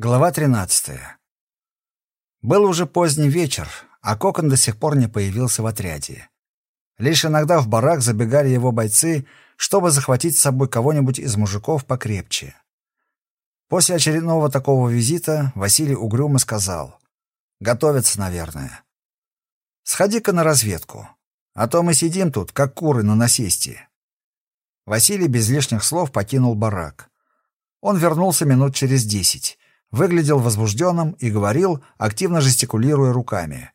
Глава 13. Был уже поздний вечер, а Кокон до сих пор не появился в отряде. Лишь иногда в барак забегали его бойцы, чтобы захватить с собой кого-нибудь из мужиков покрепче. После очередного такого визита Василий угрюмо сказал. «Готовятся, наверное. Сходи-ка на разведку, а то мы сидим тут, как куры на насесте». Василий без лишних слов покинул барак. Он вернулся минут через десять выглядел возбужденным и говорил, активно жестикулируя руками.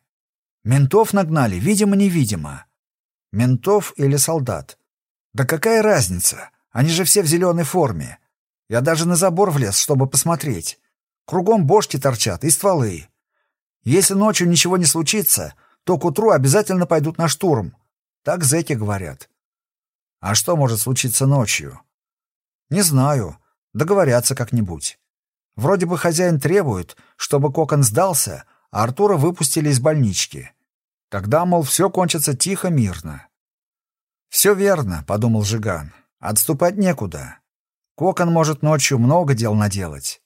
«Ментов нагнали, видимо-невидимо. Ментов или солдат? Да какая разница? Они же все в зеленой форме. Я даже на забор влез, чтобы посмотреть. Кругом бошки торчат и стволы. Если ночью ничего не случится, то к утру обязательно пойдут на штурм. Так зэки говорят. А что может случиться ночью? Не знаю. Договорятся как-нибудь. Вроде бы хозяин требует, чтобы кокон сдался, а Артура выпустили из больнички. Тогда, мол, все кончится тихо, мирно. «Все верно», — подумал Жиган. «Отступать некуда. Кокон может ночью много дел наделать».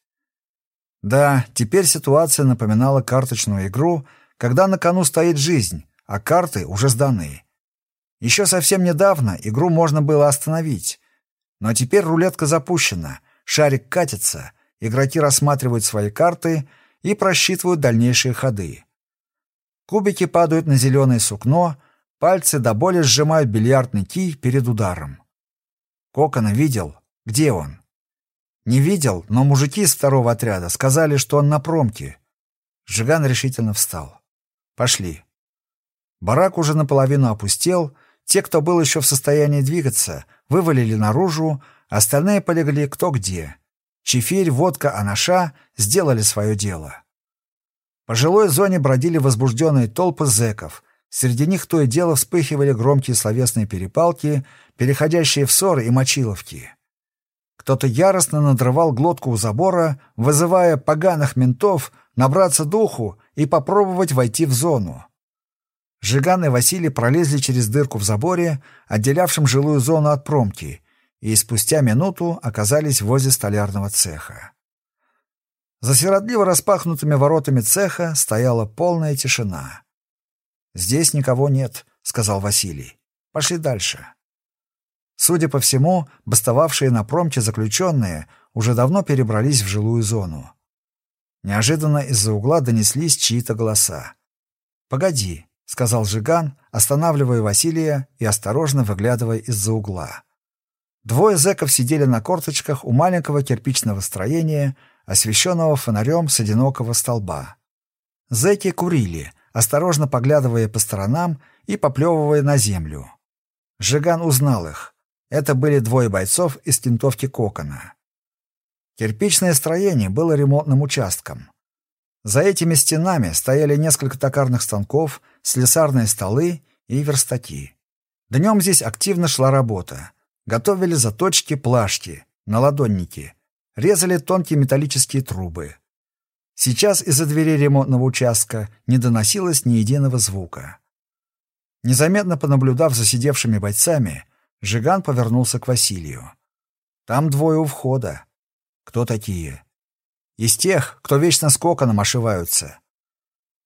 Да, теперь ситуация напоминала карточную игру, когда на кону стоит жизнь, а карты уже сданы. Еще совсем недавно игру можно было остановить. Но теперь рулетка запущена, шарик катится, игроки рассматривают свои карты и просчитывают дальнейшие ходы. Кубики падают на зеленое сукно, пальцы до боли сжимают бильярдный кий перед ударом. Кокона видел. Где он? Не видел, но мужики из второго отряда сказали, что он на промке. Жиган решительно встал. Пошли. Барак уже наполовину опустел, те, кто был еще в состоянии двигаться, вывалили наружу, остальные полегли кто где. Чефирь, водка, анаша сделали свое дело. По жилой зоне бродили возбужденные толпы зэков. Среди них то и дело вспыхивали громкие словесные перепалки, переходящие в ссоры и мочиловки. Кто-то яростно надрывал глотку у забора, вызывая поганых ментов набраться духу и попробовать войти в зону. Жиган и Василий пролезли через дырку в заборе, отделявшем жилую зону от промки, и спустя минуту оказались возле столярного цеха. За сиротливо распахнутыми воротами цеха стояла полная тишина. «Здесь никого нет», — сказал Василий. «Пошли дальше». Судя по всему, бастовавшие на промте заключенные уже давно перебрались в жилую зону. Неожиданно из-за угла донеслись чьи-то голоса. «Погоди», — сказал Жиган, останавливая Василия и осторожно выглядывая из-за угла. Двое зэков сидели на корточках у маленького кирпичного строения, освещенного фонарем с одинокого столба. Зэки курили, осторожно поглядывая по сторонам и поплевывая на землю. Жиган узнал их. Это были двое бойцов из кентовки Кокона. Кирпичное строение было ремонтным участком. За этими стенами стояли несколько токарных станков, слесарные столы и верстаки. Днем здесь активно шла работа. Готовили заточки плашки, наладонники, резали тонкие металлические трубы. Сейчас из-за двери ремонтного участка не доносилось ни единого звука. Незаметно понаблюдав за сидевшими бойцами, Жиган повернулся к Василию. «Там двое у входа. Кто такие?» «Из тех, кто вечно с коконом ошиваются».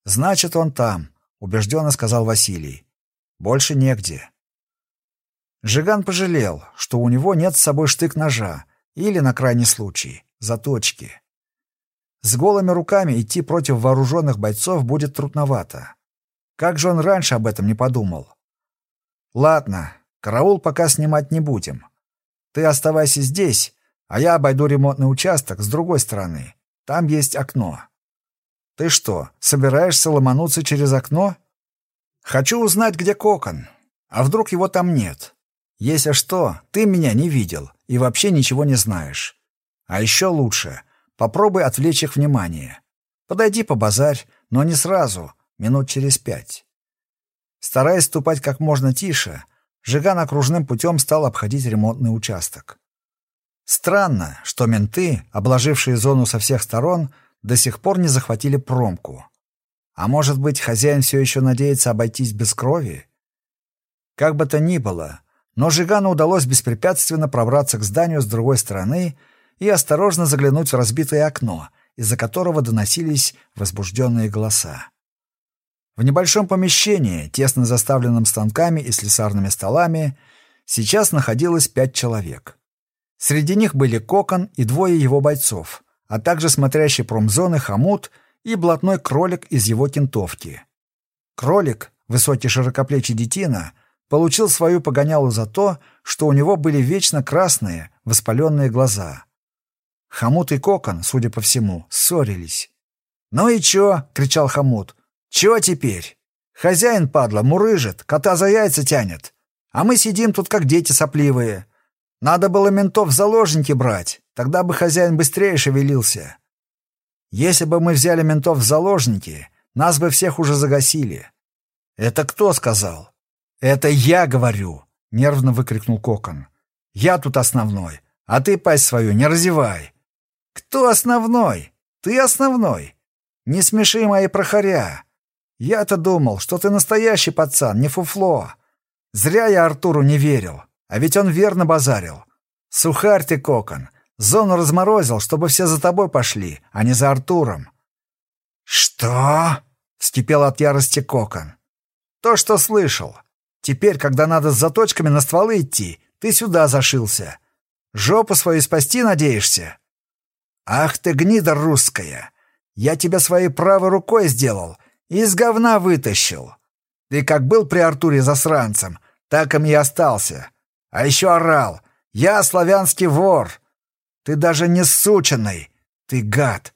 «Значит, он там», — убежденно сказал Василий. «Больше негде». Жиган пожалел, что у него нет с собой штык-ножа или, на крайний случай, заточки. С голыми руками идти против вооруженных бойцов будет трудновато. Как же он раньше об этом не подумал? Ладно, караул пока снимать не будем. Ты оставайся здесь, а я обойду ремонтный участок с другой стороны. Там есть окно. Ты что, собираешься ломануться через окно? Хочу узнать, где кокон. А вдруг его там нет? Если что, ты меня не видел и вообще ничего не знаешь. А еще лучше, попробуй отвлечь их внимание. Подойди по базарь, но не сразу, минут через пять. Стараясь ступать как можно тише, Жиган окружным путем стал обходить ремонтный участок. Странно, что менты, обложившие зону со всех сторон, до сих пор не захватили промку. А может быть, хозяин все еще надеется обойтись без крови? Как бы то ни было, но Жигану удалось беспрепятственно пробраться к зданию с другой стороны и осторожно заглянуть в разбитое окно, из-за которого доносились возбужденные голоса. В небольшом помещении, тесно заставленном станками и слесарными столами, сейчас находилось пять человек. Среди них были Кокон и двое его бойцов, а также смотрящий промзоны хомут и блатной кролик из его кентовки. Кролик, высокий широкоплечий детина, получил свою погонялу за то, что у него были вечно красные, воспаленные глаза. Хомут и Кокон, судя по всему, ссорились. «Ну и чё?» — кричал Хомут. «Чего теперь? Хозяин, падла, мурыжит, кота за яйца тянет. А мы сидим тут, как дети сопливые. Надо было ментов в заложники брать, тогда бы хозяин быстрее шевелился. Если бы мы взяли ментов в заложники, нас бы всех уже загасили». «Это кто сказал?» «Это я говорю!» — нервно выкрикнул Кокон. «Я тут основной, а ты пасть свою не разевай!» «Кто основной? Ты основной! Не смеши мои прохоря! Я-то думал, что ты настоящий пацан, не фуфло. Зря я Артуру не верил, а ведь он верно базарил. Сухарь ты, Кокон, зону разморозил, чтобы все за тобой пошли, а не за Артуром». «Что?» — вскипел от ярости Кокон. «То, что слышал. Теперь, когда надо с заточками на стволы идти, ты сюда зашился. Жопу свою спасти надеешься? Ах ты, гнида русская! Я тебя своей правой рукой сделал, из говна вытащил. Ты как был при Артуре засранцем, так им и остался. А еще орал. Я славянский вор. Ты даже не сученный. Ты гад.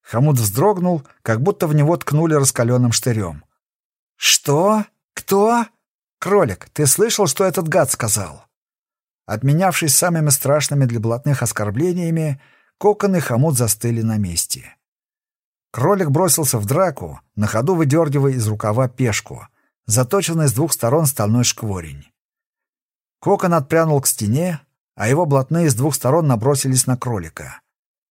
Хамут вздрогнул, как будто в него ткнули раскаленным штырем. «Что? Кто?» «Кролик, ты слышал, что этот гад сказал?» Отменявшись самыми страшными для блатных оскорблениями, Кокон и Хамут застыли на месте. Кролик бросился в драку, на ходу выдергивая из рукава пешку, заточенный с двух сторон стальной шкворень. Кокон отпрянул к стене, а его блатные с двух сторон набросились на кролика.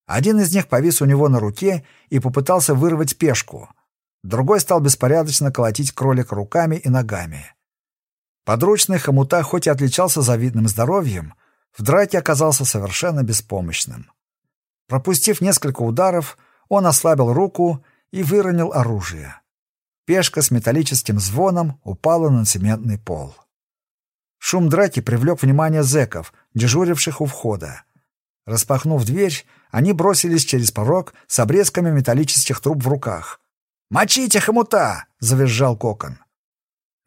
Один из них повис у него на руке и попытался вырвать пешку. Другой стал беспорядочно колотить кролика руками и ногами. Подручный хомута хоть и отличался завидным здоровьем, в драке оказался совершенно беспомощным. Пропустив несколько ударов, он ослабил руку и выронил оружие. Пешка с металлическим звоном упала на цементный пол. Шум драки привлек внимание зэков, дежуривших у входа. Распахнув дверь, они бросились через порог с обрезками металлических труб в руках. «Мочите хомута!» — завизжал кокон.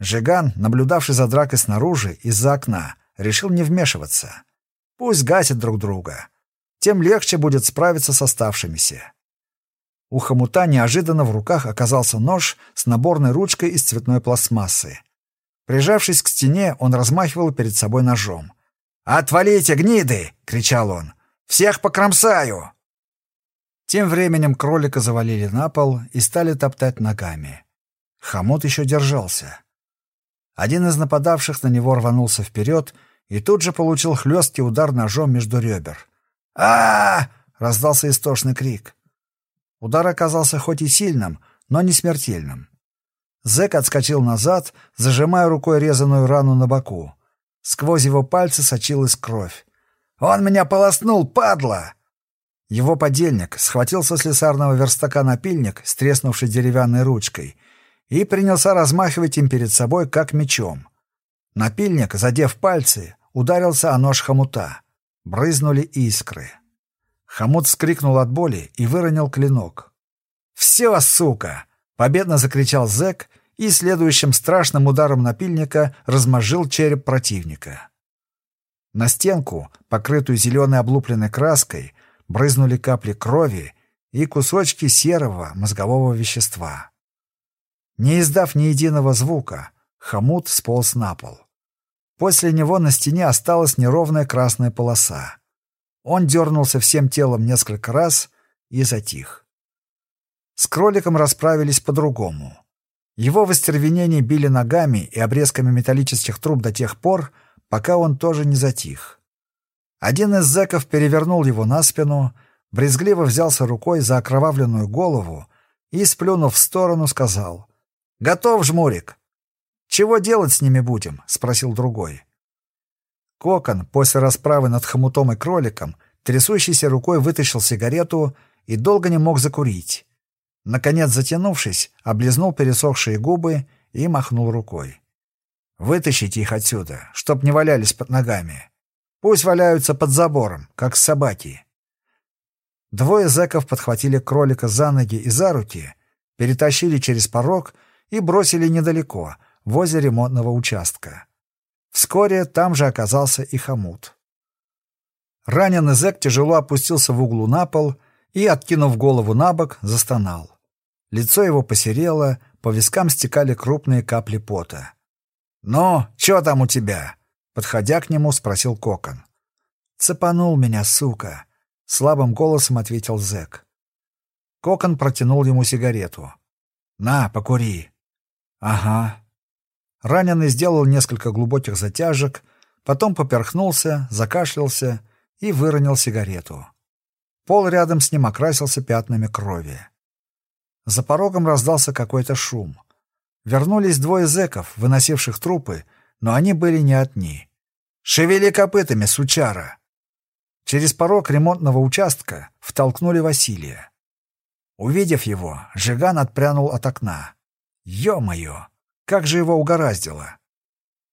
Жиган, наблюдавший за дракой снаружи, из-за окна, решил не вмешиваться. Пусть гасят друг друга. Тем легче будет справиться с оставшимися. У хомута неожиданно в руках оказался нож с наборной ручкой из цветной пластмассы. Прижавшись к стене, он размахивал перед собой ножом. «Отвалите, гниды!» — кричал он. «Всех покромсаю!» Тем временем кролика завалили на пол и стали топтать ногами. Хомут еще держался. Один из нападавших на него рванулся вперед и тут же получил хлесткий удар ножом между ребер. а, -а, -а раздался истошный крик. Удар оказался хоть и сильным, но не смертельным. Зэк отскочил назад, зажимая рукой резаную рану на боку. Сквозь его пальцы сочилась кровь. «Он меня полоснул, падла!» Его подельник схватил со слесарного верстака напильник с треснувшей деревянной ручкой и принялся размахивать им перед собой, как мечом. Напильник, задев пальцы, ударился о нож хомута. Брызнули искры. Хомут вскрикнул от боли и выронил клинок. «Все, сука!» — победно закричал зэк и следующим страшным ударом напильника размозжил череп противника. На стенку, покрытую зеленой облупленной краской, брызнули капли крови и кусочки серого мозгового вещества. Не издав ни единого звука, хомут сполз на пол. После него на стене осталась неровная красная полоса. Он дернулся всем телом несколько раз и затих. С кроликом расправились по-другому. Его в остервенении били ногами и обрезками металлических труб до тех пор, пока он тоже не затих. Один из зэков перевернул его на спину, брезгливо взялся рукой за окровавленную голову и, сплюнув в сторону, сказал «Готов, жмурик!» «Чего делать с ними будем?» — спросил другой. Кокон после расправы над хомутом и кроликом трясущейся рукой вытащил сигарету и долго не мог закурить. Наконец, затянувшись, облизнул пересохшие губы и махнул рукой. «Вытащите их отсюда, чтоб не валялись под ногами. Пусть валяются под забором, как собаки». Двое зэков подхватили кролика за ноги и за руки, перетащили через порог и бросили недалеко, возле ремонтного участка. Вскоре там же оказался и хомут. Раненый зэк тяжело опустился в углу на пол и, откинув голову на бок, застонал. Лицо его посерело, по вискам стекали крупные капли пота. «Ну, что там у тебя?» Подходя к нему, спросил Кокон. «Цепанул меня, сука!» — слабым голосом ответил зэк. Кокон протянул ему сигарету. «На, покури». «Ага». Раненый сделал несколько глубоких затяжек, потом поперхнулся, закашлялся и выронил сигарету. Пол рядом с ним окрасился пятнами крови. За порогом раздался какой-то шум. Вернулись двое зэков, выносивших трупы, но они были не одни. «Шевели копытами, сучара!» Через порог ремонтного участка втолкнули Василия. Увидев его, Жиган отпрянул от окна. «Ё-моё! Как же его угораздило!»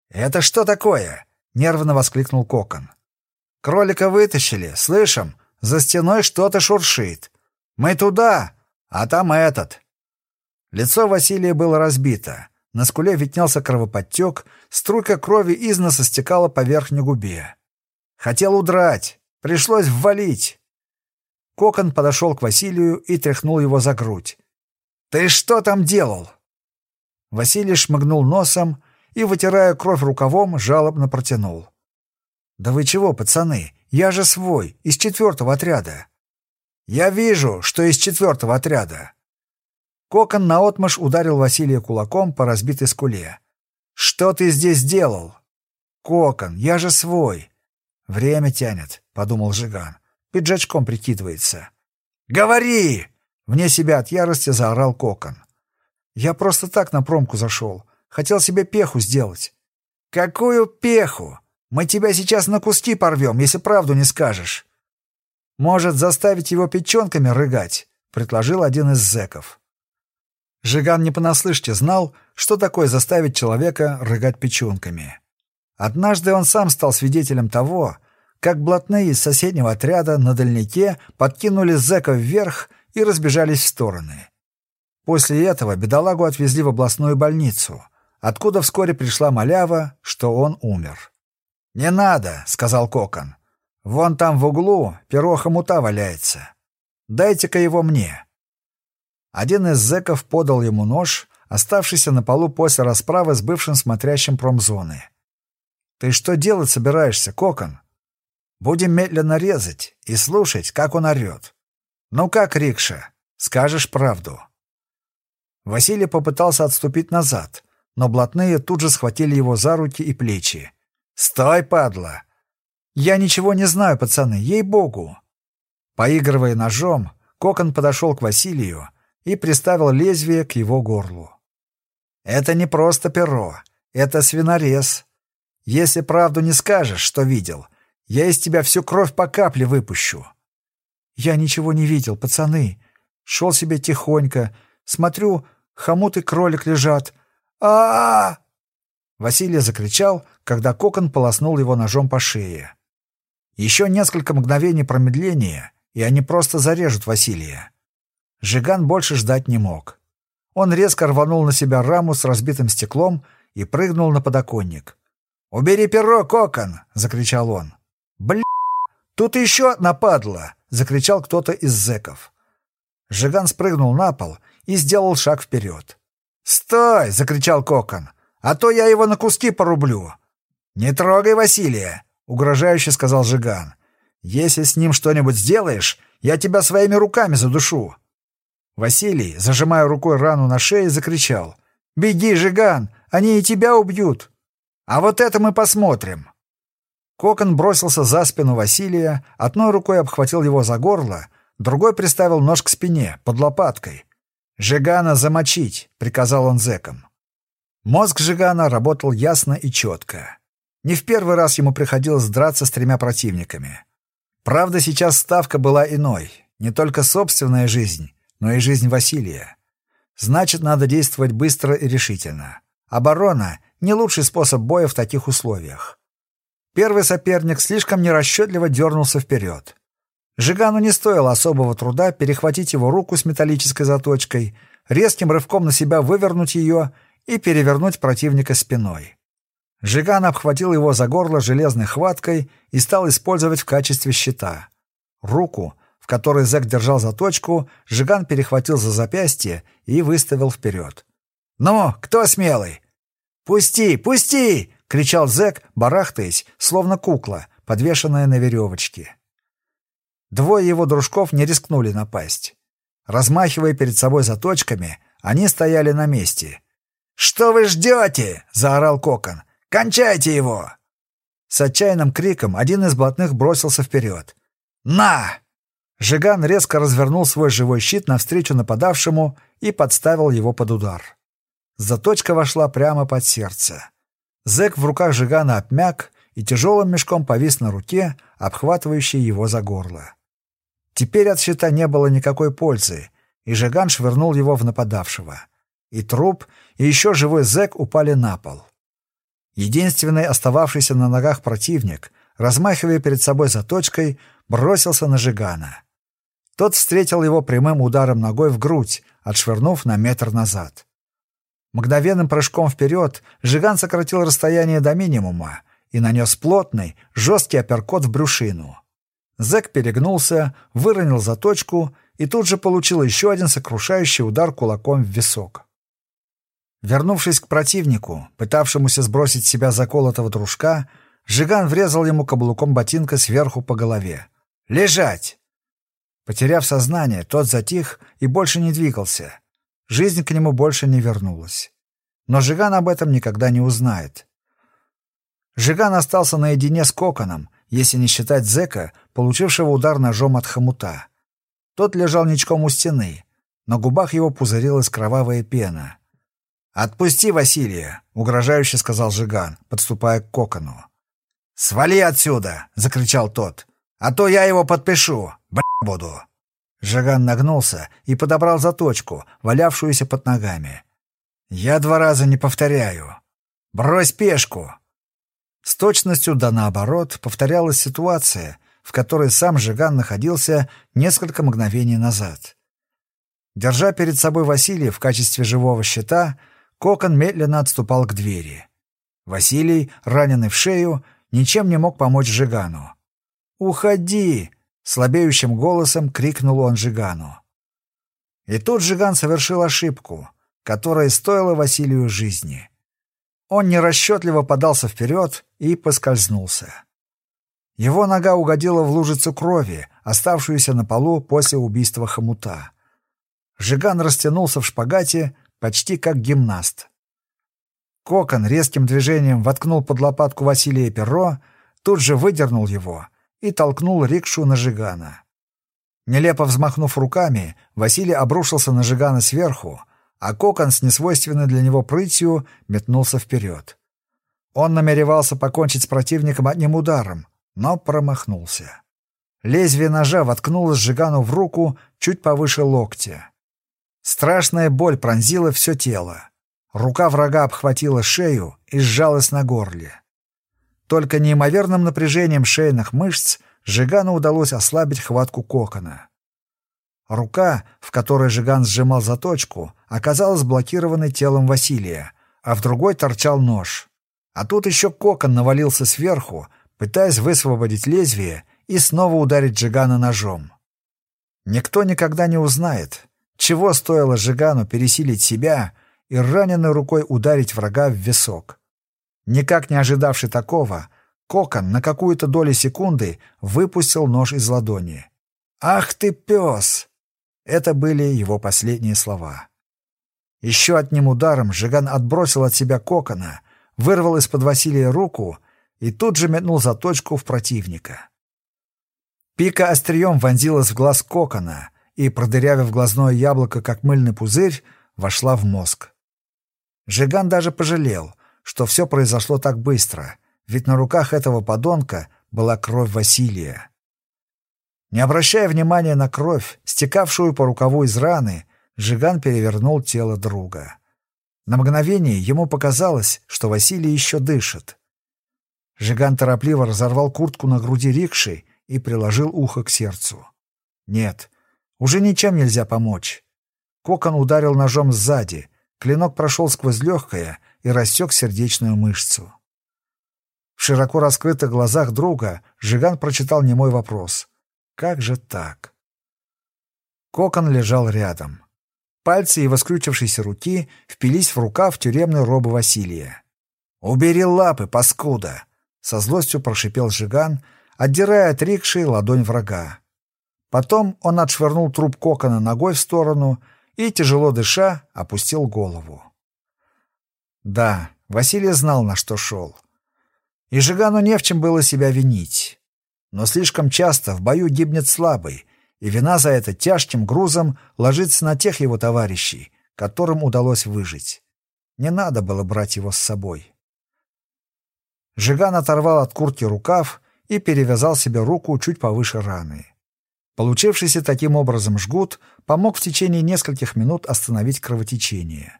«Это что такое?» — нервно воскликнул Кокон. «Кролика вытащили, слышим, за стеной что-то шуршит. Мы туда, а там этот. Лицо Василия было разбито. На скуле виднелся кровоподтек, струйка крови из носа стекала по верхней губе. Хотел удрать, пришлось ввалить. Кокон подошел к Василию и тряхнул его за грудь. «Ты что там делал?» Василий шмыгнул носом и, вытирая кровь рукавом, жалобно протянул. «Да вы чего, пацаны? Я же свой, из четвертого отряда. «Я вижу, что из четвертого отряда». Кокон наотмашь ударил Василия кулаком по разбитой скуле. «Что ты здесь делал?» «Кокон, я же свой». «Время тянет», — подумал Жиган. Пиджачком прикидывается. «Говори!» — вне себя от ярости заорал Кокон. «Я просто так на промку зашел. Хотел себе пеху сделать». «Какую пеху? Мы тебя сейчас на куски порвем, если правду не скажешь». «Может, заставить его печенками рыгать?» — предложил один из зэков. Жиган не понаслышке знал, что такое заставить человека рыгать печенками. Однажды он сам стал свидетелем того, как блатные из соседнего отряда на дальнике подкинули зэка вверх и разбежались в стороны. После этого бедолагу отвезли в областную больницу, откуда вскоре пришла малява, что он умер. «Не надо», — сказал Кокон. Вон там в углу перо хомута валяется. Дайте-ка его мне». Один из зэков подал ему нож, оставшийся на полу после расправы с бывшим смотрящим промзоны. «Ты что делать собираешься, кокон? Будем медленно резать и слушать, как он орет. Ну как, Рикша, скажешь правду?» Василий попытался отступить назад, но блатные тут же схватили его за руки и плечи. «Стой, падла! «Я ничего не знаю, пацаны, ей-богу!» Поигрывая ножом, Кокон подошел к Василию и приставил лезвие к его горлу. «Это не просто перо, это свинорез. Если правду не скажешь, что видел, я из тебя всю кровь по капле выпущу». «Я ничего не видел, пацаны. Шел себе тихонько. Смотрю, хомут и кролик лежат. а а, -а Василий закричал, когда Кокон полоснул его ножом по шее. Еще несколько мгновений промедления, и они просто зарежут Василия. Жиган больше ждать не мог. Он резко рванул на себя раму с разбитым стеклом и прыгнул на подоконник. «Убери перо, кокон!» — закричал он. «Бля! Тут еще нападло!» — закричал кто-то из зэков. Жиган спрыгнул на пол и сделал шаг вперед. «Стой!» — закричал кокон. «А то я его на куски порублю!» «Не трогай Василия! угрожающе сказал Жиган. «Если с ним что-нибудь сделаешь, я тебя своими руками задушу». Василий, зажимая рукой рану на шее, закричал. «Беги, Жиган, они и тебя убьют!» «А вот это мы посмотрим!» Кокон бросился за спину Василия, одной рукой обхватил его за горло, другой приставил нож к спине, под лопаткой. «Жигана замочить!» — приказал он зэкам. Мозг Жигана работал ясно и четко. Не в первый раз ему приходилось драться с тремя противниками. Правда, сейчас ставка была иной. Не только собственная жизнь, но и жизнь Василия. Значит, надо действовать быстро и решительно. Оборона — не лучший способ боя в таких условиях. Первый соперник слишком нерасчетливо дернулся вперед. Жигану не стоило особого труда перехватить его руку с металлической заточкой, резким рывком на себя вывернуть ее и перевернуть противника спиной. Жиган обхватил его за горло железной хваткой и стал использовать в качестве щита. Руку, которой Зэк держал заточку, Жиган перехватил за запястье и выставил вперед. «Ну, кто смелый?» «Пусти, пусти!» — кричал Зэк, барахтаясь, словно кукла, подвешенная на веревочке. Двое его дружков не рискнули напасть. Размахивая перед собой заточками, они стояли на месте. «Что вы ждете?» — заорал Кокон. Кончайте его!» С отчаянным криком один из блатных бросился вперед. «На!» Жиган резко развернул свой живой щит навстречу нападавшему и подставил его под удар. Заточка вошла прямо под сердце. Зэк в руках Жигана обмяк и тяжелым мешком повис на руке, обхватывающей его за горло. Теперь от щита не было никакой пользы, и Жиган швырнул его в нападавшего. И труп, и еще живой зэк упали на пол. Единственный остававшийся на ногах противник, размахивая перед собой заточкой, бросился на Жигана. Тот встретил его прямым ударом ногой в грудь, отшвырнув на метр назад. Мгновенным прыжком вперед Жиган сократил расстояние до минимума и нанес плотный, жесткий апперкот в брюшину. Зэк перегнулся, выронил заточку и тут же получил еще один сокрушающий удар кулаком в висок. Вернувшись к противнику, пытавшемуся сбросить с себя заколотого дружка, Жиган врезал ему каблуком ботинка сверху по голове. «Лежать!» Потеряв сознание, тот затих и больше не двигался. Жизнь к нему больше не вернулась. Но Жиган об этом никогда не узнает. Жиган остался наедине с Коконом, если не считать зэка, получившего удар ножом от хомута. Тот лежал ничком у стены. На губах его пузырилась кровавая пена. «Отпусти Василия», — угрожающе сказал Жиган, подступая к кокону. «Свали отсюда!» — закричал тот. «А то я его подпишу! Буду!» Жиган нагнулся и подобрал заточку, валявшуюся под ногами. «Я два раза не повторяю. Брось пешку!» С точностью да наоборот повторялась ситуация, в которой сам Жиган находился несколько мгновений назад. Держа перед собой Василия в качестве живого щита, Кокон медленно отступал к двери. Василий, раненый в шею, ничем не мог помочь Жигану. «Уходи!» — слабеющим голосом крикнул он Жигану. И тут Жиган совершил ошибку, которая стоила Василию жизни. Он нерасчетливо подался вперед и поскользнулся. Его нога угодила в лужицу крови, оставшуюся на полу после убийства хомута. Жиган растянулся в шпагате, почти как гимнаст. Кокон резким движением воткнул под лопатку Василия перо, тут же выдернул его и толкнул рикшу на Жигана. Нелепо взмахнув руками, Василий обрушился на Жигана сверху, а Кокон с несвойственной для него прытью метнулся вперед. Он намеревался покончить с противником одним ударом, но промахнулся. Лезвие ножа воткнулось Жигану в руку чуть повыше локтя. Страшная боль пронзила все тело. Рука врага обхватила шею и сжалась на горле. Только неимоверным напряжением шейных мышц Жигану удалось ослабить хватку кокона. Рука, в которой Жиган сжимал заточку, оказалась блокированной телом Василия, а в другой торчал нож. А тут еще кокон навалился сверху, пытаясь высвободить лезвие и снова ударить Жигана ножом. Никто никогда не узнает, чего стоило Жигану пересилить себя и раненой рукой ударить врага в висок? Никак не ожидавший такого, Кокон на какую-то долю секунды выпустил нож из ладони. «Ах ты, пес!» Это были его последние слова. Еще одним ударом Жиган отбросил от себя Кокона, вырвал из-под Василия руку и тут же метнул заточку в противника. Пика острием вонзилась в глаз Кокона — и, продырявив глазное яблоко, как мыльный пузырь, вошла в мозг. Жиган даже пожалел, что все произошло так быстро, ведь на руках этого подонка была кровь Василия. Не обращая внимания на кровь, стекавшую по рукаву из раны, Жиган перевернул тело друга. На мгновение ему показалось, что Василий еще дышит. Жиган торопливо разорвал куртку на груди рикши и приложил ухо к сердцу. Нет, уже ничем нельзя помочь. Кокон ударил ножом сзади, клинок прошел сквозь легкое и рассек сердечную мышцу. В широко раскрытых глазах друга Жиган прочитал немой вопрос. «Как же так?» Кокон лежал рядом. Пальцы его скрючившейся руки впились в рукав тюремной робы Василия. «Убери лапы, паскуда!» — со злостью прошипел Жиган, отдирая от рикши ладонь врага. Потом он отшвырнул труп кокона ногой в сторону и, тяжело дыша, опустил голову. Да, Василий знал, на что шел. И Жигану не в чем было себя винить. Но слишком часто в бою гибнет слабый, и вина за это тяжким грузом ложится на тех его товарищей, которым удалось выжить. Не надо было брать его с собой. Жиган оторвал от куртки рукав и перевязал себе руку чуть повыше раны. Получившийся таким образом жгут помог в течение нескольких минут остановить кровотечение.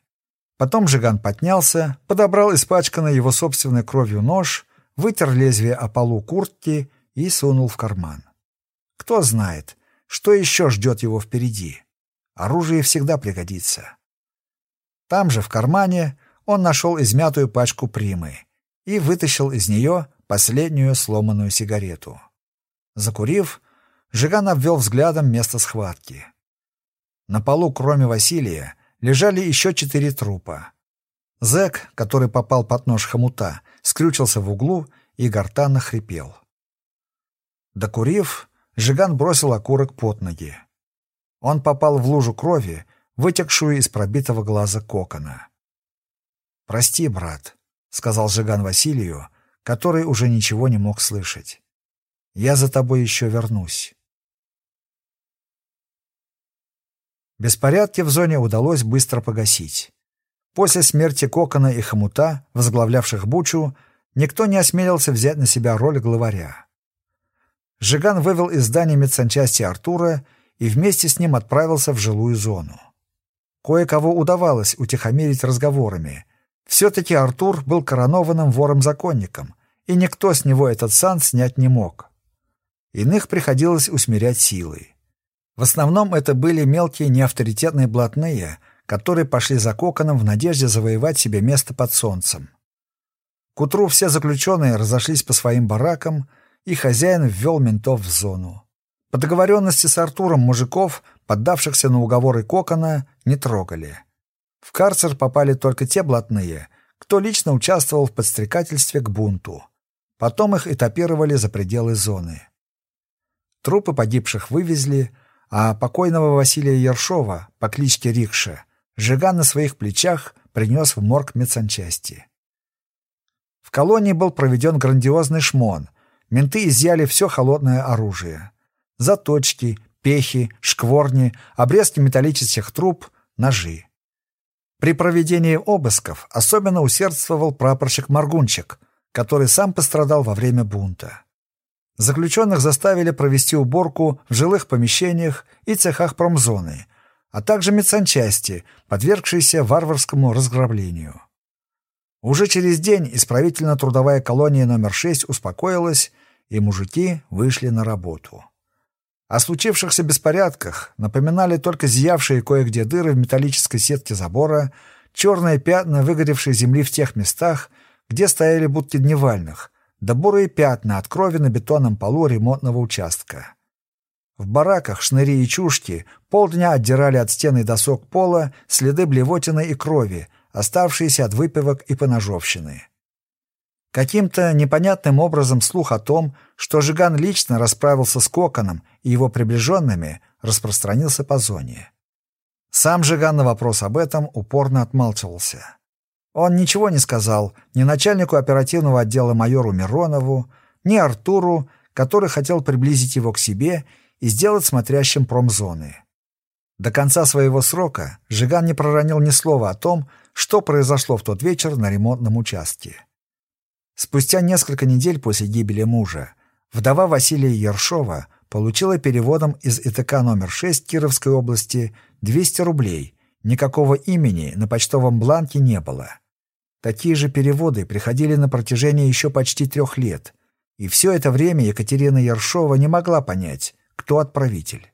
Потом Жиган поднялся, подобрал испачканный его собственной кровью нож, вытер лезвие о полу куртки и сунул в карман. Кто знает, что еще ждет его впереди. Оружие всегда пригодится. Там же, в кармане, он нашел измятую пачку примы и вытащил из нее последнюю сломанную сигарету. Закурив, Жиган обвел взглядом место схватки. На полу, кроме Василия, лежали еще четыре трупа. Зэк, который попал под нож хомута, скрючился в углу и гортанно хрипел. Докурив, Жиган бросил окурок под ноги. Он попал в лужу крови, вытекшую из пробитого глаза кокона. «Прости, брат», — сказал Жиган Василию, который уже ничего не мог слышать. «Я за тобой еще вернусь». Беспорядки в зоне удалось быстро погасить. После смерти Кокона и Хомута, возглавлявших Бучу, никто не осмелился взять на себя роль главаря. Жиган вывел из здания медсанчасти Артура и вместе с ним отправился в жилую зону. Кое-кого удавалось утихомирить разговорами. Все-таки Артур был коронованным вором-законником, и никто с него этот сан снять не мог. Иных приходилось усмирять силой. В основном это были мелкие неавторитетные блатные, которые пошли за коконом в надежде завоевать себе место под солнцем. К утру все заключенные разошлись по своим баракам, и хозяин ввел ментов в зону. По договоренности с Артуром мужиков, поддавшихся на уговоры кокона, не трогали. В карцер попали только те блатные, кто лично участвовал в подстрекательстве к бунту. Потом их этапировали за пределы зоны. Трупы погибших вывезли, а покойного Василия Ершова по кличке Рикша Жиган на своих плечах принес в морг медсанчасти. В колонии был проведен грандиозный шмон. Менты изъяли все холодное оружие. Заточки, пехи, шкворни, обрезки металлических труб, ножи. При проведении обысков особенно усердствовал прапорщик Маргунчик, который сам пострадал во время бунта. Заключенных заставили провести уборку в жилых помещениях и цехах промзоны, а также медсанчасти, подвергшиеся варварскому разграблению. Уже через день исправительно-трудовая колония номер 6 успокоилась, и мужики вышли на работу. О случившихся беспорядках напоминали только зиявшие кое-где дыры в металлической сетке забора, черные пятна выгоревшей земли в тех местах, где стояли будки дневальных — да бурые пятна от крови на бетонном полу ремонтного участка. В бараках шныри и чушки полдня отдирали от стены досок пола следы блевотины и крови, оставшиеся от выпивок и поножовщины. Каким-то непонятным образом слух о том, что Жиган лично расправился с Коконом и его приближенными, распространился по зоне. Сам Жиган на вопрос об этом упорно отмалчивался. Он ничего не сказал ни начальнику оперативного отдела майору Миронову, ни Артуру, который хотел приблизить его к себе и сделать смотрящим промзоны. До конца своего срока Жиган не проронил ни слова о том, что произошло в тот вечер на ремонтном участке. Спустя несколько недель после гибели мужа вдова Василия Ершова получила переводом из ИТК номер 6 Кировской области 200 рублей. Никакого имени на почтовом бланке не было. Такие же переводы приходили на протяжении еще почти трех лет. И все это время Екатерина Ершова не могла понять, кто отправитель.